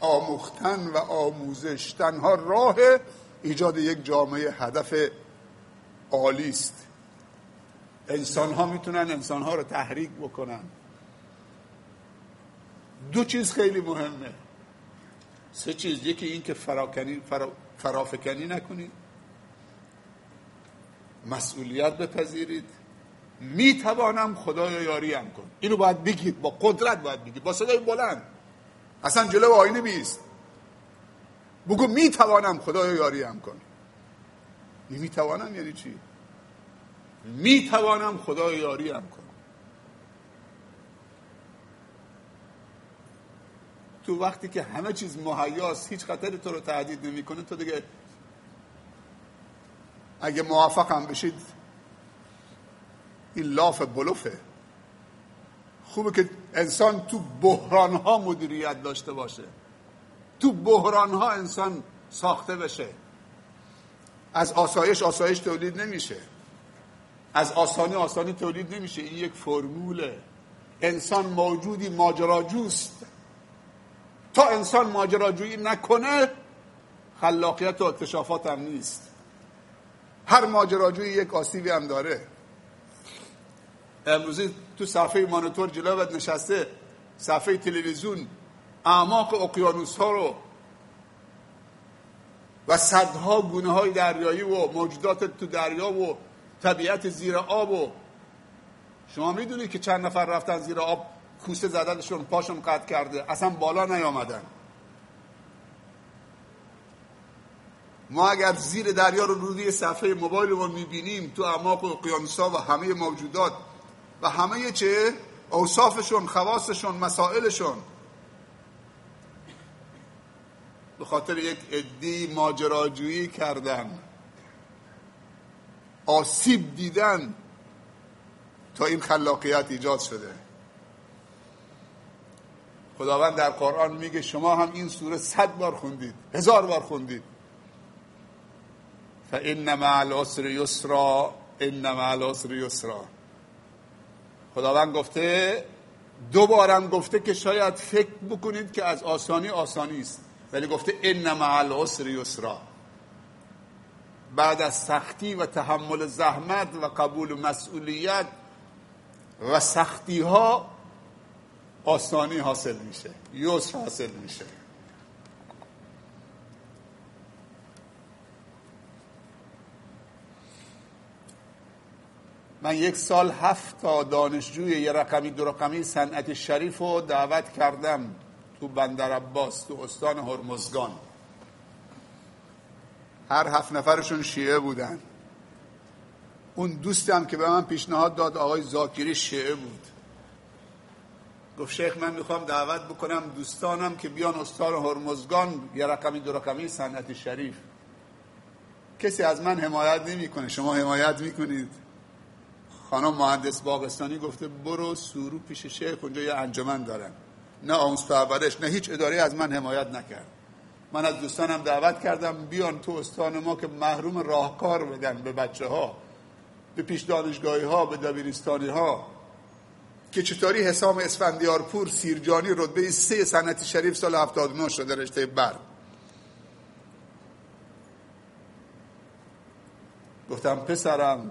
S1: آموختن و آموزش تنها راه ایجاد یک جامعه هدف عالی است. انسان ها می‌تونن انسان ها رو تحریک بکنن. دو چیز خیلی مهمه. سه چیز یکی این که فراکنی فرا، فرافکنی نکنید. مسئولیت بپذیرید. می‌توانم خدای یاریم کن اینو باید بگید. با قدرت باید بگید. با صدای بلند. اصلا جلو آینه بیست بگو می‌توانم خدای یاریم کن می‌توانم یعنی چی؟ می‌توانم خدای یاریم کن تو وقتی که همه چیز مهیاست هیچ خطری تو رو تهدید نمی‌کنه تو دیگه اگه موفق هم بشید این لاف بلوفه. خوبه که انسان تو بحران ها مدیریت داشته باشه. تو بحران ها انسان ساخته بشه. از آسایش آسایش تولید نمیشه. از آسانی آسانی تولید نمیشه. این یک فرموله. انسان موجودی ماجراجوست. تا انسان ماجراجویی نکنه خلاقیت و اکتشافات هم نیست. هر ماجراجویی یک آسیبی هم داره. امروزی تو صفحه مانیتور جلوت نشسته صفحه تلویزیون اعماق اقیانوس ها رو و صدها گونه های دریایی و موجودات تو دریا و طبیعت زیر آب و شما می‌دونید که چند نفر رفتن زیر آب کوسه زدنشون پاشون قطع کرده اصلا بالا نیامدن. ما اگر زیر دریا رو روی صفحه موبایل رو می‌بینیم تو اعماق اقیانوسا و همه موجودات و همه چه اوصافشون خواستشون مسائلشون. به خاطر یک عدی ماجراجویی کردن. آسیب دیدن تا این خلاقیت ایجاد شده. خداوند در قرآن میگه شما هم این سوره صد بار خوندید هزار بار خوندید. فان مع العسر یسرا ان یسرا خداوند گفته دو بارم گفته که شاید فکر بکنید که از آسانی آسانی است. ولی گفته ان مع العسر یسرا. بعد از سختی و تحمل زحمت و قبول مسئولیت و سختی ها آسانی حاصل میشه یسر حاصل میشه. من یک سال هفت تا دانشجوی یه رقمی دو رقمی صنعت شریف رو دعوت کردم تو بندر عباس تو استان هرمزگان. هر هفت نفرشون شیعه بودن. اون دوستم که به من پیشنهاد داد آقای زاکری شیعه بود. گفت شیخ من می‌خوام دعوت بکنم دوستانم که بیان استان هرمزگان یه رقمی دو رقمی صنعت شریف. کسی از من حمایت نمی‌کنه. شما حمایت می‌کنید. خانم مهندس باغستانی گفته برو سورو پیش شیخ اونجا یه انجمن دارن. نه آموز پرورش نه هیچ اداره از من حمایت نکرد. من از دوستانم دعوت کردم بیان تو استان ما که محروم راهکار بدن به بچه ها به پیش دانشگاهی ها به دبیرستانی ها که چطوری حسام اسفندیارپور سیرجانی رتبه سه سنتی شریف سال 79 شده رشته بر. گفتم پسرم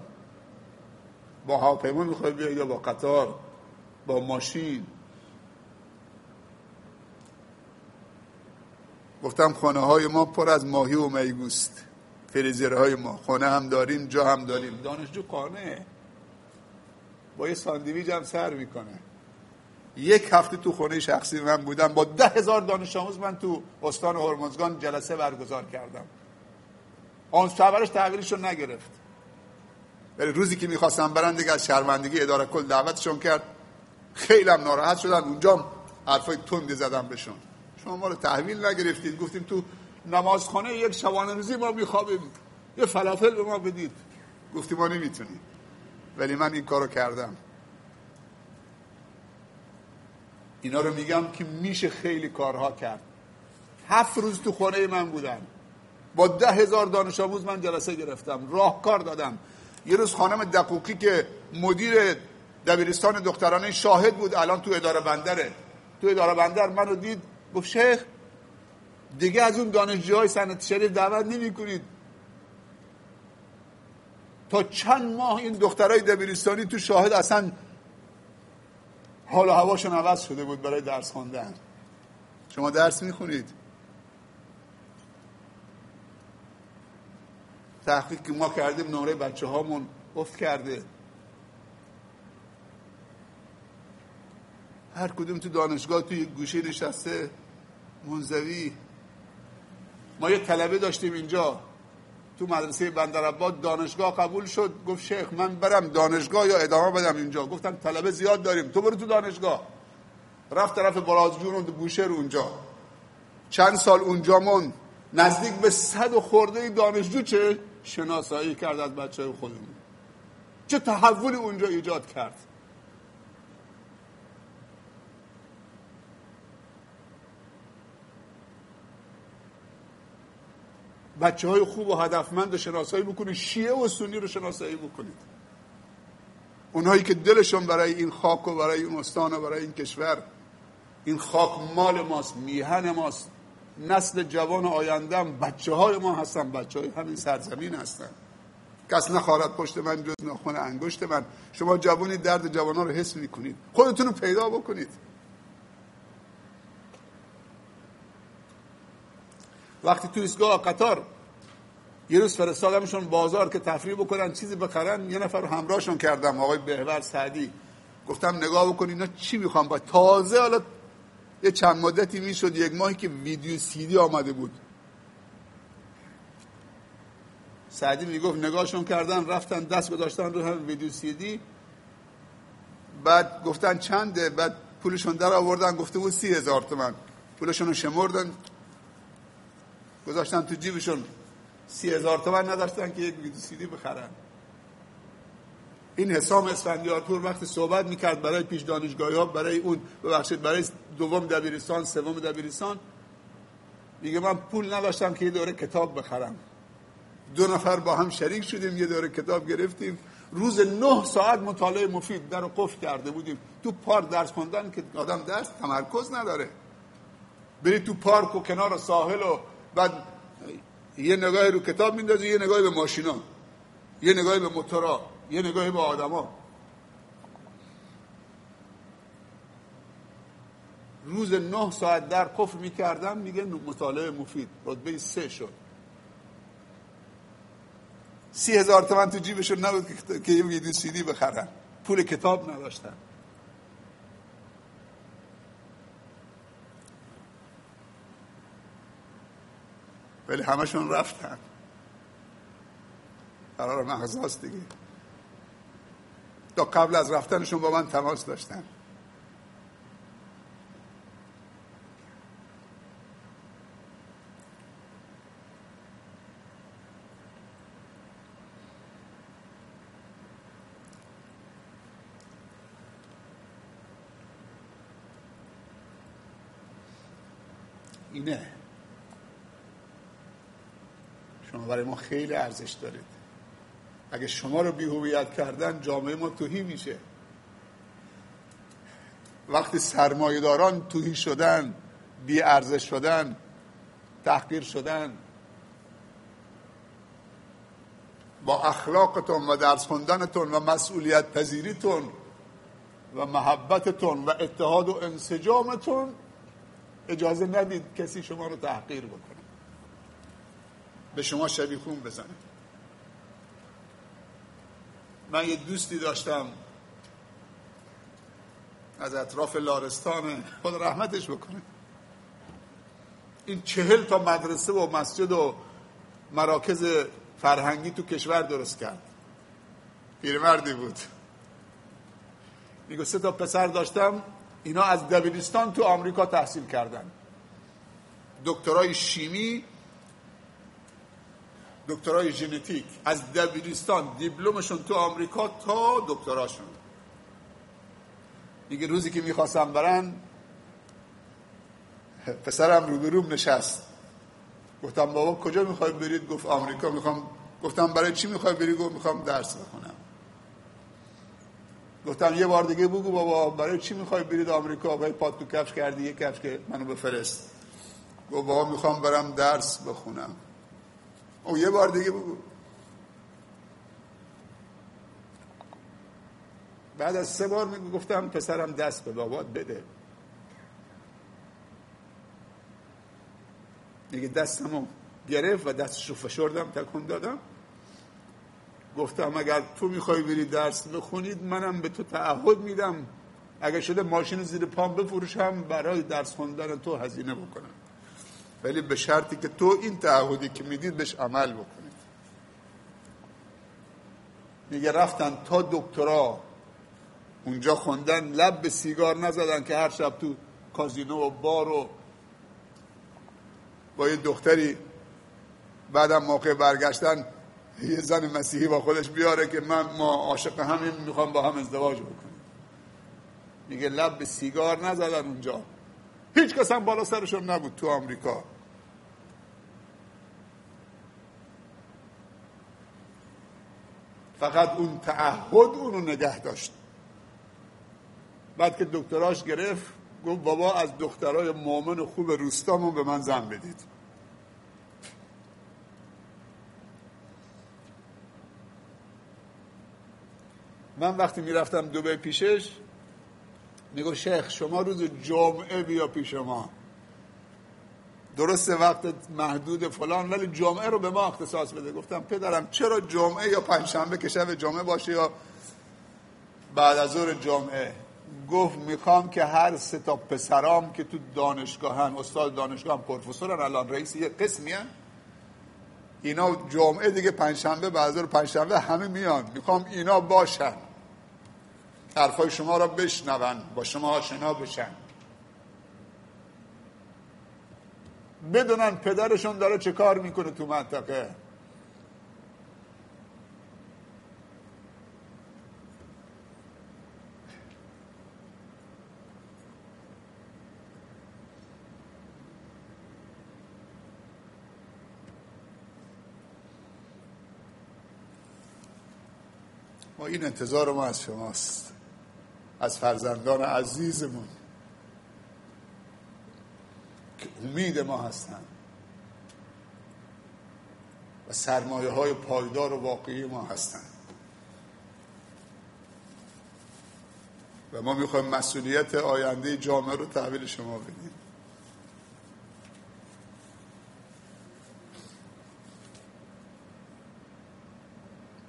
S1: با هواپیما می‌خوای بیای یا با قطار با ماشین. گفتم خانه های ما پر از ماهی و میگوست. های ما. خانه هم داریم جا هم داریم. دانشجو قانه با یه ساندویج هم سر می‌کنه. یک هفته تو خونه شخصی من بودم. با ده هزار دانش آموز من تو استان هرمزگان جلسه برگزار کردم. آن سورش تغییرشون نگرفت. ولی روزی که می‌خواستم برن دیگه از شهروندگی اداره کل دعوتشون کرد. خیلی هم ناراحت شدن. اونجا حرفای تندی زدم بهشون. شما ما رو تحویل نگرفتید. گفتیم تو نمازخانه یک شبانه روزی ما میخوابیم. یه فلافل به ما بدید. گفتی ما نمی‌تونیم. ولی من این کارو کردم. اینا رو میگم که میشه خیلی کارها کرد. هفت روز تو خانه من بودن با ده هزار دانش آموز من جلسه گرفتم. راهکار دادم. یه روز خانم دقوقی که مدیر دبیرستان دخترانه شاهد بود الان تو اداره بندره. تو اداره بندر منو دید گفت شیخ دیگه از اون دانشجوهای سنت شریف دعوت نمی کنید تا چند ماه این دخترای دبیرستانی تو شاهد اصلا حال و هواشون عوض شده بود برای درس خواندن شما درس می‌خونید؟ تحقیق که ما کردیم نمره بچه هامون افت کرده. هر کدوم تو دانشگاه توی گوشه نشسته منزوی. ما یه طلبه داشتیم اینجا. تو مدرسه بندرعباد دانشگاه قبول شد. گفت شیخ من برم دانشگاه یا ادامه بدم اینجا. گفتم طلبه زیاد داریم. تو برو تو دانشگاه. رفت طرف برازجون و بوشهر اونجا. چند سال اونجا من نزدیک به صد و خورده دانشجو چه؟ شناسایی کرد از بچه خودمون. چه تحولی اونجا ایجاد کرد. بچه های خوب و هدفمند شناسایی بکنید شیعه و سنی رو شناسایی بکنید. اونهایی که دلشون برای این خاک و برای این استان و برای این کشور این خاک مال ماست میهن ماست. نسل جوان آیندم بچه های ما هستن بچه های همین سرزمین هستن. کس نخواهد پشت من جز ناخون انگشت من. شما جوانی درد جوان ها رو حس می‌کنید. خودتون رو پیدا بکنید. وقتی تو ایستگاه قطار یه روز فرستادمشون بازار که تفریح بکنن چیزی بخرن یه نفر رو همراهشون کردم آقای بهور سعدی. گفتم نگاه بکن اینا چی می‌خوام با تازه حالا یه چند مدتی می‌شد یک ماهی که ویدیو سیدی آمده بود. سعدی می‌گفت نگاهشون کردن رفتن دست گذاشتن رو هم ویدیو سیدی. بعد گفتن چنده؟ بعد پولشون در آوردن گفته بود سی هزار تومن. پولشون رو شمردن. گذاشتن تو جیبشون. سی هزار تومن نداشتن که یک ویدیو سیدی بخرن. این حسام اسفندیارپور وقتی صحبت می‌کرد برای پیش دانشگاهی ها برای اون ببخشید برای دوم دبیرستان سوم دبیرستان میگه من پول نداشتم که یه دوره کتاب بخرم. دو نفر با هم شریک شدیم یه دوره کتاب گرفتیم. روز نه ساعت مطالعه مفید در قفل کرده بودیم. تو پارک درس خوندن که آدم درس تمرکز نداره. بری تو پارک و کنار ساحل و بعد یه نگاهی رو کتاب میندازی یه نگاهی به ماشینا یه نگاهی به موتورا. یه نگاهی به آدما روز نه ساعت در قفل می‌کردم میگه مطالعه مفید. رتبه سه شد. سی هزار تومن تو جیبشون نبود که یه ویدیو سیدی بخرن. پول کتاب نداشتن. ولی همشون رفتن. قرار مغزاست دیگه. تا قبل از رفتنشون با من تماس داشتن. اینه. شما برای ما خیلی ارزش دارید. اگه شما رو بیهویت کردن جامعه ما توهی میشه. وقتی سرمایهداران توهی شدن بی ارزش شدن تحقیر شدن با اخلاقتون و درس خوندنتون و مسئولیت پذیریتون و محبتتون و اتحاد و انسجامتون اجازه ندید کسی شما رو تحقیر بکنه. به شما شبیخون بزنه. من یه دوستی داشتم از اطراف لارستان خود رحمتش بکنه. این چهل تا مدرسه و مسجد و مراکز فرهنگی تو کشور درست کرد. پیرمردی بود. میگو سه تا پسر داشتم اینا از دبیرستان تو آمریکا تحصیل کردن. دکترای شیمی دکترای ژنتیک از دبیرستان دیپلمشون تو آمریکا تا دکتراشون. دیگه روزی که می‌خواستم برن پسرم روبروم نشست. گفتم بابا کجا می‌خوای برید؟ گفت آمریکا. می‌خوام گفتم برای چی می‌خوای بری؟ گفت می‌خوام درس بخونم. گفتم یه بار دیگه بگو بابا برای چی می‌خوای برید آمریکا؟ باید پات تو کفش کردی یه کفش که منو بفرست. گفت بابا می‌خوام برم درس بخونم. او یه بار دیگه بگو. بعد از سه بار گفتم پسرم دست به بابات بده. دیگه دستمو گرفت و دستش رو فشردم تکون دادم. گفتم اگر تو می‌خوای بری درس بخونید منم به تو تعهد میدم. اگر شده ماشین زیر پام بفروشم برای درس خوندن تو هزینه بکنم. ولی به شرطی که تو این تعهدی که می‌دید بهش عمل بکنید. میگه رفتن تا دکترا اونجا خوندن لب به سیگار نزدن که هر شب تو کازینو و بار و با یه دختری بعدم موقع برگشتن یه زن مسیحی با خودش بیاره که من ما عاشق همین می‌خوام با هم ازدواج بکنیم. میگه لب به سیگار نزدن اونجا. هیچ کس هم بالا سرشون نبود تو آمریکا. فقط اون تعهد اونو نگه داشت. بعد که دکتراش گرفت گفت بابا از دخترای مؤمن خوب روستامون به من زن بدید. من وقتی می‌رفتم دوبه پیشش میگو شیخ شما روز جمعه بیا پیش ما. درست وقت محدود فلان ولی جمعه رو به ما اختصاص بده. گفتم پدرم چرا جمعه یا پنجشنبه که شب جمعه باشه یا بعد از ظهر جمعه؟ گفت می‌خوام که هر سه تا پسرام که تو دانشگاه هم استاد دانشگاه پروفسورن الان رئیس یه قسمی هم اینا جمعه دیگه پنجشنبه بعد از پنجشنبه همه میان. می‌خوام اینا باشن. حرفای شما را بشنون با شما آشنا بشن. بدونن پدرشون داره چه کار می‌کنه تو منطقه. ما این انتظار ما از شماست. از فرزندان عزیزمون. که امید ما هستند و سرمایه های پایدار و واقعی ما هستند و ما می‌خوایم مسئولیت آینده جامعه رو تحویل شما بدیم.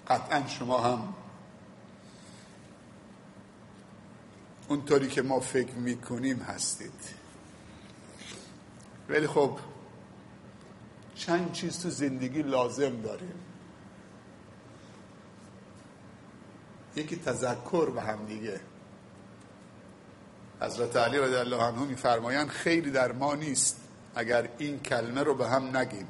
S1: قطعا شما هم اونطوری که ما فکر می‌کنیم هستید. ولی خب چند چیز تو زندگی لازم داریم. یکی تذکر به هم دیگه. حضرت علی رضی الله عنه میفرمایند خیلی در ما نیست اگر این کلمه رو به هم نگیم.